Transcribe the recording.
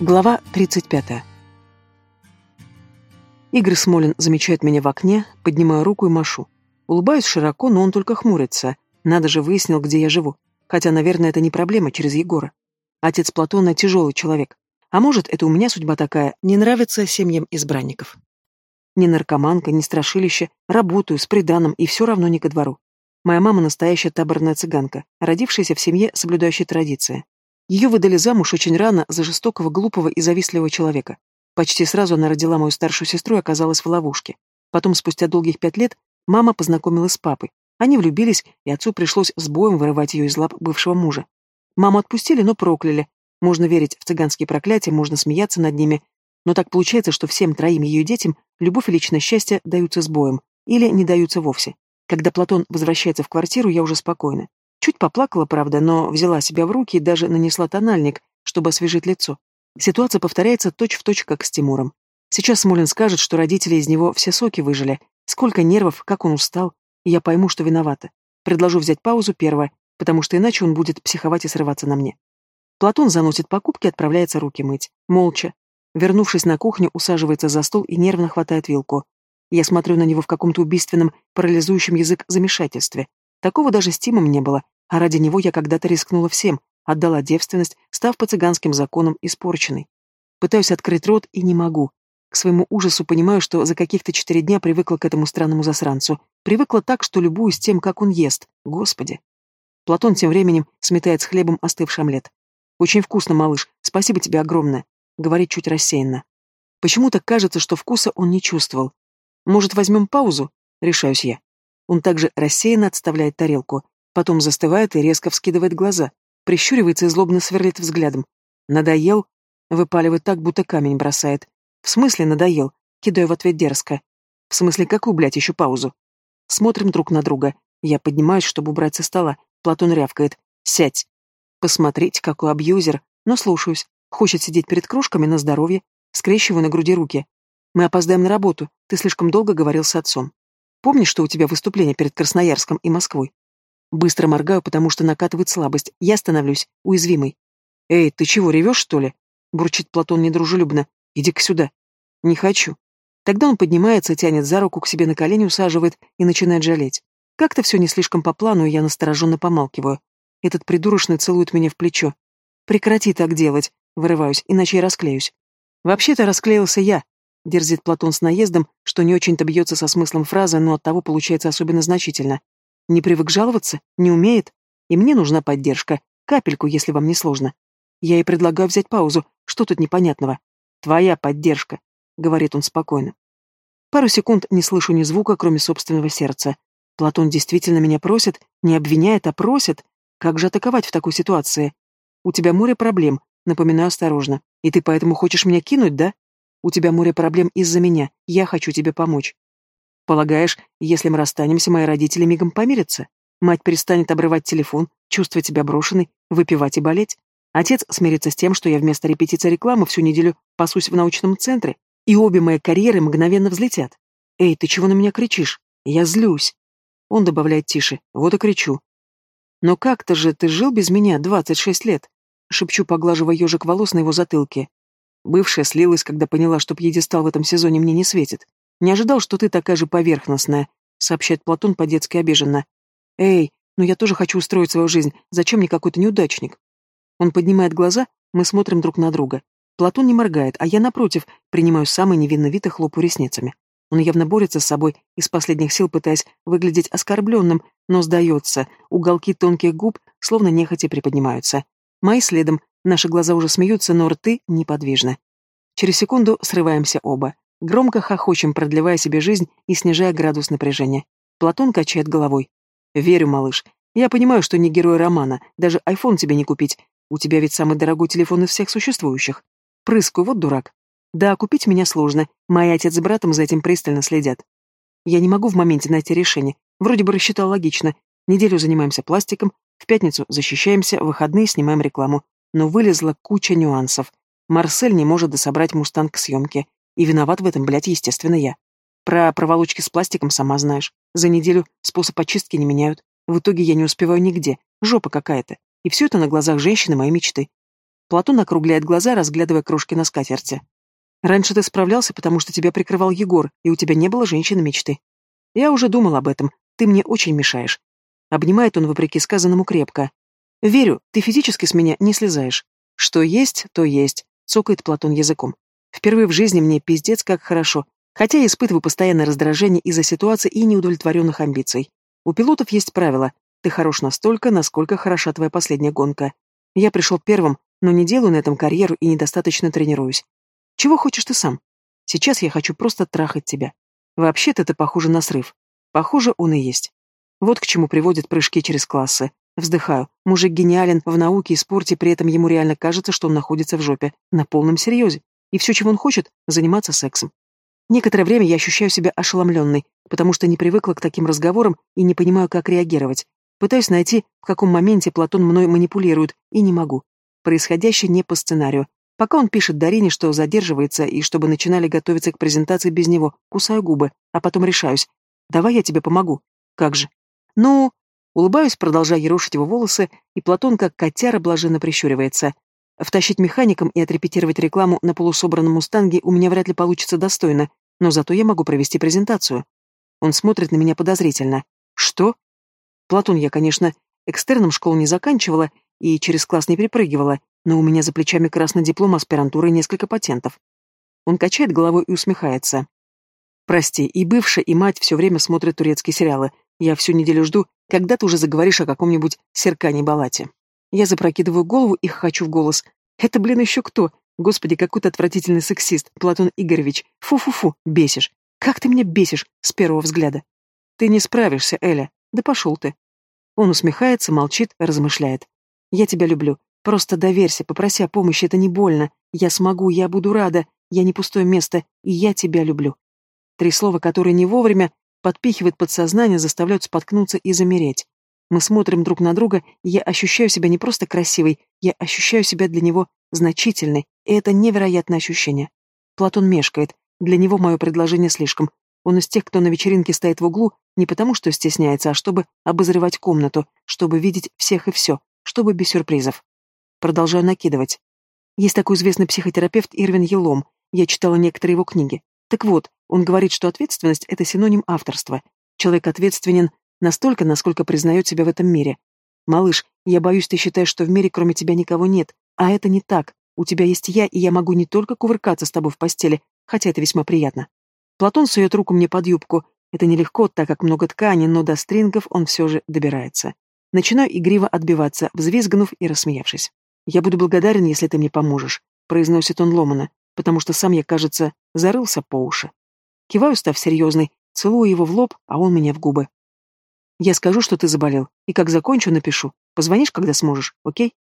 Глава 35. Игорь Смолин замечает меня в окне, поднимаю руку и машу. Улыбаюсь широко, но он только хмурится. Надо же выяснил, где я живу. Хотя, наверное, это не проблема через Егора. Отец Платона тяжелый человек. А может, это у меня судьба такая, не нравится семьям избранников. Ни наркоманка, ни страшилище, работаю, с приданым и все равно не ко двору. Моя мама настоящая таборная цыганка, родившаяся в семье, соблюдающей традиции. Ее выдали замуж очень рано за жестокого, глупого и завистливого человека. Почти сразу она родила мою старшую сестру и оказалась в ловушке. Потом, спустя долгих пять лет, мама познакомилась с папой. Они влюбились, и отцу пришлось с боем вырывать ее из лап бывшего мужа. Маму отпустили, но прокляли. Можно верить в цыганские проклятия, можно смеяться над ними. Но так получается, что всем троим ее детям любовь и личное счастье даются с боем. Или не даются вовсе. Когда Платон возвращается в квартиру, я уже спокойна. Чуть поплакала, правда, но взяла себя в руки и даже нанесла тональник, чтобы освежить лицо. Ситуация повторяется точь-в-точь, точь, как с Тимуром. Сейчас Смолин скажет, что родители из него все соки выжили. Сколько нервов, как он устал. И я пойму, что виновата. Предложу взять паузу первое, потому что иначе он будет психовать и срываться на мне. Платон заносит покупки и отправляется руки мыть. Молча. Вернувшись на кухню, усаживается за стол и нервно хватает вилку. Я смотрю на него в каком-то убийственном, парализующем язык замешательстве. Такого даже с Тимом не было, а ради него я когда-то рискнула всем, отдала девственность, став по цыганским законам испорченной. Пытаюсь открыть рот и не могу. К своему ужасу понимаю, что за каких-то четыре дня привыкла к этому странному засранцу. Привыкла так, что любуюсь тем, как он ест. Господи. Платон тем временем сметает с хлебом остывший омлет. «Очень вкусно, малыш. Спасибо тебе огромное», — говорит чуть рассеянно. Почему-то кажется, что вкуса он не чувствовал. «Может, возьмем паузу?» — решаюсь я. Он также рассеянно отставляет тарелку. Потом застывает и резко вскидывает глаза, прищуривается и злобно сверлит взглядом. «Надоел?» Выпаливает так, будто камень бросает. «В смысле надоел?» Кидаю в ответ дерзко. «В смысле какую, блядь, еще паузу?» Смотрим друг на друга. Я поднимаюсь, чтобы убрать со стола. Платон рявкает. «Сядь!» Посмотреть, какой абьюзер. Но слушаюсь. Хочет сидеть перед кружками на здоровье. Скрещиваю на груди руки. Мы опоздаем на работу. Ты слишком долго говорил с отцом. Помнишь, что у тебя выступление перед Красноярском и Москвой? Быстро моргаю, потому что накатывает слабость. Я становлюсь уязвимой. «Эй, ты чего, ревешь, что ли?» Бурчит Платон недружелюбно. «Иди-ка сюда». «Не хочу». Тогда он поднимается, тянет за руку к себе на колени, усаживает и начинает жалеть. Как-то все не слишком по плану, и я настороженно помалкиваю. Этот придурочный целует меня в плечо. «Прекрати так делать», — вырываюсь, иначе я расклеюсь. «Вообще-то расклеился я», — дерзит Платон с наездом, что не очень-то бьется со смыслом фразы, но оттого получается особенно значительно. Не привык жаловаться? Не умеет? И мне нужна поддержка. Капельку, если вам не сложно. Я и предлагаю взять паузу. Что тут непонятного? Твоя поддержка, говорит он спокойно. Пару секунд не слышу ни звука, кроме собственного сердца. Платон действительно меня просит, не обвиняет, а просит. Как же атаковать в такой ситуации? У тебя море проблем, напоминаю осторожно. И ты поэтому хочешь меня кинуть, да? У тебя море проблем из-за меня. Я хочу тебе помочь. Полагаешь, если мы расстанемся, мои родители мигом помирятся? Мать перестанет обрывать телефон, чувствовать себя брошенной, выпивать и болеть? Отец смирится с тем, что я вместо репетиции рекламы всю неделю пасусь в научном центре, и обе мои карьеры мгновенно взлетят. «Эй, ты чего на меня кричишь? Я злюсь!» Он добавляет тише, вот и кричу. «Но как-то же ты жил без меня двадцать шесть лет?» Шепчу, поглаживая ежик волос на его затылке. Бывшая слилась, когда поняла, что пьедестал в этом сезоне мне не светит. Не ожидал, что ты такая же поверхностная, сообщает Платон по-детски обиженно. Эй, ну я тоже хочу устроить свою жизнь, зачем мне какой-то неудачник? Он поднимает глаза, мы смотрим друг на друга. Платон не моргает, а я, напротив, принимаю самый невинный вид и хлопаю ресницами. Он явно борется с собой, из последних сил пытаясь выглядеть оскорбленным, но сдается, уголки тонких губ словно нехотя приподнимаются. Мои следом, наши глаза уже смеются, но рты неподвижны. Через секунду срываемся оба. Громко хохочем, продлевая себе жизнь и снижая градус напряжения. Платон качает головой. «Верю, малыш. Я понимаю, что не герой романа. Даже айфон тебе не купить. У тебя ведь самый дорогой телефон из всех существующих. Прыскаю, вот дурак. Да, купить меня сложно. Мои отец с братом за этим пристально следят. Я не могу в моменте найти решение. Вроде бы рассчитал логично. Неделю занимаемся пластиком, в пятницу защищаемся, в выходные снимаем рекламу. Но вылезла куча нюансов. Марсель не может дособрать мустанг к съемке. И виноват в этом, блядь, естественно, я. Про проволочки с пластиком сама знаешь. За неделю способ очистки не меняют. В итоге я не успеваю нигде. Жопа какая-то. И все это на глазах женщины моей мечты. Платон округляет глаза, разглядывая крошки на скатерти. Раньше ты справлялся, потому что тебя прикрывал Егор, и у тебя не было женщины мечты. Я уже думал об этом. Ты мне очень мешаешь. Обнимает он, вопреки сказанному, крепко. Верю, ты физически с меня не слезаешь. Что есть, то есть, цокает Платон языком. Впервые в жизни мне пиздец как хорошо, хотя я испытываю постоянное раздражение из-за ситуации и неудовлетворенных амбиций. У пилотов есть правило. Ты хорош настолько, насколько хороша твоя последняя гонка. Я пришел первым, но не делаю на этом карьеру и недостаточно тренируюсь. Чего хочешь ты сам? Сейчас я хочу просто трахать тебя. Вообще-то это похоже на срыв. Похоже, он и есть. Вот к чему приводят прыжки через классы. Вздыхаю. Мужик гениален в науке и спорте, при этом ему реально кажется, что он находится в жопе. На полном серьезе. И все, чего он хочет, заниматься сексом. Некоторое время я ощущаю себя ошеломленной, потому что не привыкла к таким разговорам и не понимаю, как реагировать. Пытаюсь найти, в каком моменте Платон мной манипулирует, и не могу. Происходящее не по сценарию. Пока он пишет Дарине, что задерживается, и чтобы начинали готовиться к презентации без него, кусаю губы, а потом решаюсь. Давай я тебе помогу. Как же? Ну... Улыбаюсь, продолжая ерошить его волосы, и Платон, как котяра, блаженно прищуривается. Втащить механиком и отрепетировать рекламу на полусобранном мустанге у меня вряд ли получится достойно, но зато я могу провести презентацию. Он смотрит на меня подозрительно. Что? Платон я, конечно, экстерном школу не заканчивала и через класс не перепрыгивала, но у меня за плечами красный диплом аспирантуры и несколько патентов. Он качает головой и усмехается. Прости, и бывшая, и мать все время смотрят турецкие сериалы. Я всю неделю жду, когда ты уже заговоришь о каком-нибудь Серкане Балате. Я запрокидываю голову и хочу в голос. Это, блин, еще кто? Господи, какой-то отвратительный сексист, Платон Игоревич. Фу-фу-фу, бесишь. Как ты меня бесишь с первого взгляда. Ты не справишься, Эля. Да пошел ты. Он усмехается, молчит, размышляет. Я тебя люблю. Просто доверься, попроси о помощи, это не больно. Я смогу, я буду рада. Я не пустое место, и я тебя люблю. Три слова, которые не вовремя подпихивают подсознание, заставляют споткнуться и замереть. Мы смотрим друг на друга, и я ощущаю себя не просто красивой, я ощущаю себя для него значительной, и это невероятное ощущение. Платон мешкает, для него мое предложение слишком. Он из тех, кто на вечеринке стоит в углу, не потому что стесняется, а чтобы обозревать комнату, чтобы видеть всех и все, чтобы без сюрпризов. Продолжаю накидывать. Есть такой известный психотерапевт Ирвин Елом. Я читала некоторые его книги. Так вот, он говорит, что ответственность — это синоним авторства. Человек ответственен настолько, насколько признает себя в этом мире. Малыш, я боюсь, ты считаешь, что в мире кроме тебя никого нет. А это не так. У тебя есть я, и я могу не только кувыркаться с тобой в постели, хотя это весьма приятно. Платон сует руку мне под юбку. Это нелегко, так как много ткани, но до стрингов он все же добирается. Начинаю игриво отбиваться, взвизгнув и рассмеявшись. «Я буду благодарен, если ты мне поможешь», — произносит он ломано, потому что сам я, кажется, зарылся по уши. Киваю, став серьезной, целую его в лоб, а он меня в губы. «Я скажу, что ты заболел, и как закончу, напишу. Позвонишь, когда сможешь, окей?»